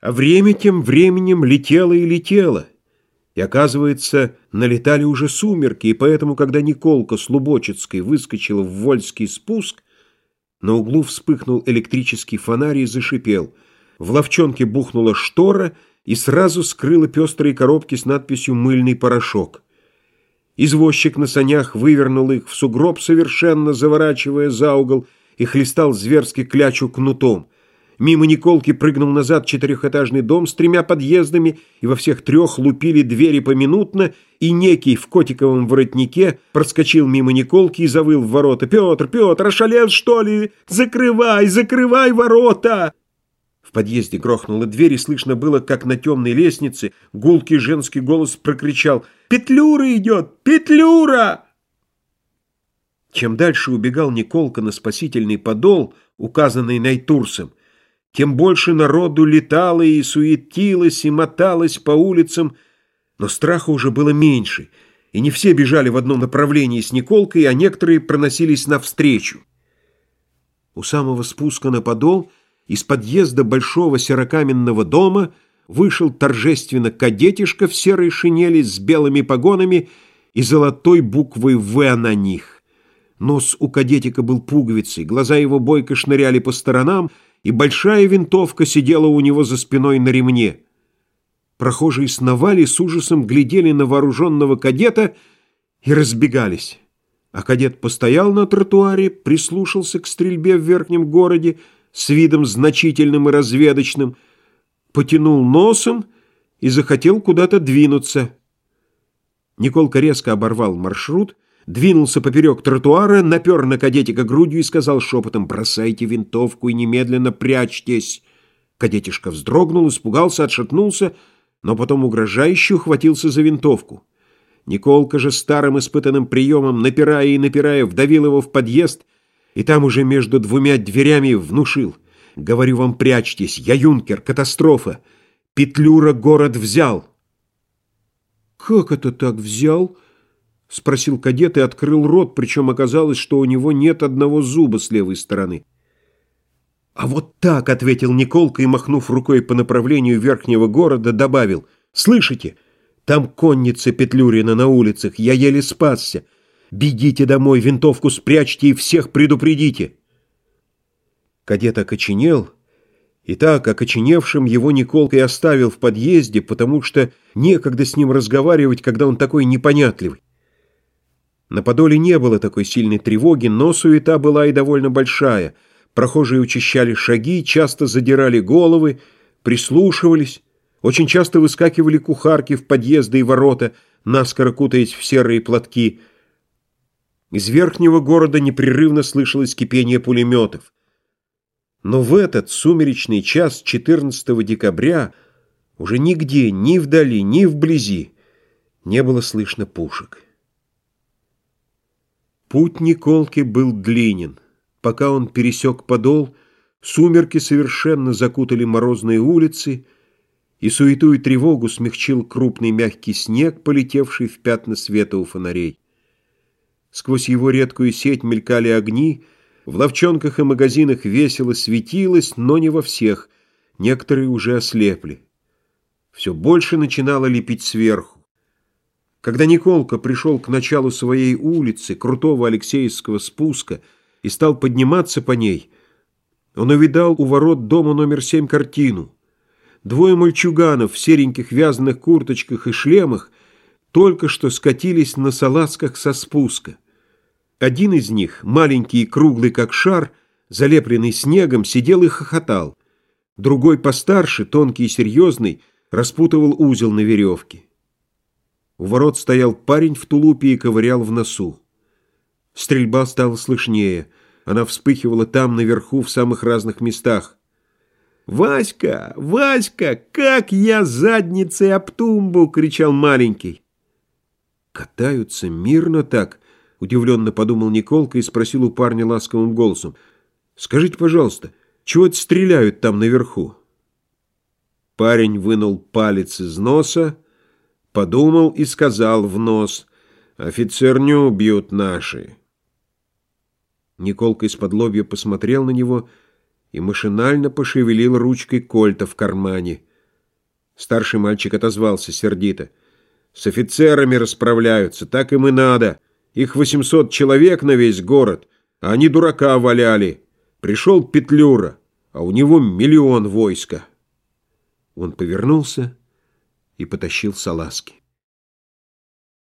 А время тем временем летело и летело. И, оказывается, налетали уже сумерки, и поэтому, когда Николка с Лубочицкой выскочила в Вольский спуск, на углу вспыхнул электрический фонарь и зашипел. В ловчонке бухнула штора и сразу скрыла пестрые коробки с надписью «Мыльный порошок». Извозчик на санях вывернул их в сугроб, совершенно заворачивая за угол, и хлестал зверски клячу кнутом. Мимо Николки прыгнул назад четырехэтажный дом с тремя подъездами, и во всех трех лупили двери поминутно, и некий в котиковом воротнике проскочил мимо Николки и завыл в ворота. «Петр, Петр, ошалел, что ли? Закрывай, закрывай ворота!» В подъезде грохнула дверь, и слышно было, как на темной лестнице гулкий женский голос прокричал «Петлюра идет! Петлюра!» Чем дальше убегал Николка на спасительный подол, указанный Найтурсом, тем больше народу летало и суетилось, и моталось по улицам, но страха уже было меньше, и не все бежали в одном направлении с Николкой, а некоторые проносились навстречу. У самого спуска на подол из подъезда большого серокаменного дома вышел торжественно кадетишка в серой шинели с белыми погонами и золотой буквой «В» на них. Нос у кадетика был пуговицей, глаза его бойко шныряли по сторонам, и большая винтовка сидела у него за спиной на ремне. Прохожие сновали, с ужасом глядели на вооруженного кадета и разбегались. А кадет постоял на тротуаре, прислушался к стрельбе в верхнем городе с видом значительным и разведочным, потянул носом и захотел куда-то двинуться. Николка резко оборвал маршрут, двинулся поперек тротуара, напер на кадетика грудью и сказал шепотом «Бросайте винтовку и немедленно прячьтесь». Кадетишка вздрогнул, испугался, отшатнулся, но потом угрожающе ухватился за винтовку. Николка же старым испытанным приемом, напирая и напирая, вдавил его в подъезд, и там уже между двумя дверями внушил. «Говорю вам, прячьтесь, я юнкер, катастрофа. Петлюра город взял». «Как это так взял?» — спросил кадет и открыл рот, причем оказалось, что у него нет одного зуба с левой стороны. «А вот так», — ответил Николка и, махнув рукой по направлению верхнего города, добавил. «Слышите? Там конница Петлюрина на улицах, я еле спасся. Бегите домой, винтовку спрячьте и всех предупредите». Кадет окоченел, и так, окоченевшим, его Николка и оставил в подъезде, потому что некогда с ним разговаривать, когда он такой непонятливый. На Подоле не было такой сильной тревоги, но суета была и довольно большая. Прохожие учащали шаги, часто задирали головы, прислушивались. Очень часто выскакивали кухарки в подъезды и ворота, наскоро кутаясь в серые платки. Из верхнего города непрерывно слышалось кипение пулеметов. Но в этот сумеречный час 14 декабря уже нигде, ни вдали, ни вблизи не было слышно пушек. Путь Николки был длинен. Пока он пересек подол, сумерки совершенно закутали морозные улицы, и суету и тревогу смягчил крупный мягкий снег, полетевший в пятна света у фонарей. Сквозь его редкую сеть мелькали огни, в ловчонках и магазинах весело светилось, но не во всех, некоторые уже ослепли. Все больше начинало лепить сверху. Когда Николка пришел к началу своей улицы, крутого Алексеевского спуска, и стал подниматься по ней, он увидал у ворот дома номер семь картину. Двое мальчуганов в сереньких вязаных курточках и шлемах только что скатились на салазках со спуска. Один из них, маленький и круглый как шар, залепленный снегом, сидел и хохотал. Другой постарше, тонкий и серьезный, распутывал узел на веревке. У ворот стоял парень в тулупе и ковырял в носу. Стрельба стала слышнее. Она вспыхивала там, наверху, в самых разных местах. «Васька! Васька! Как я задницей об тумбу!» — кричал маленький. «Катаются мирно так!» — удивленно подумал Николка и спросил у парня ласковым голосом. «Скажите, пожалуйста, чего это стреляют там наверху?» Парень вынул палец из носа, подумал и сказал в нос, «Офицер не убьют наши». Николка из-под лобья посмотрел на него и машинально пошевелил ручкой кольта в кармане – Старший мальчик отозвался сердито. С офицерами расправляются, так им и надо. Их восемьсот человек на весь город, а они дурака валяли. Пришел Петлюра, а у него миллион войска. Он повернулся и потащил салазки.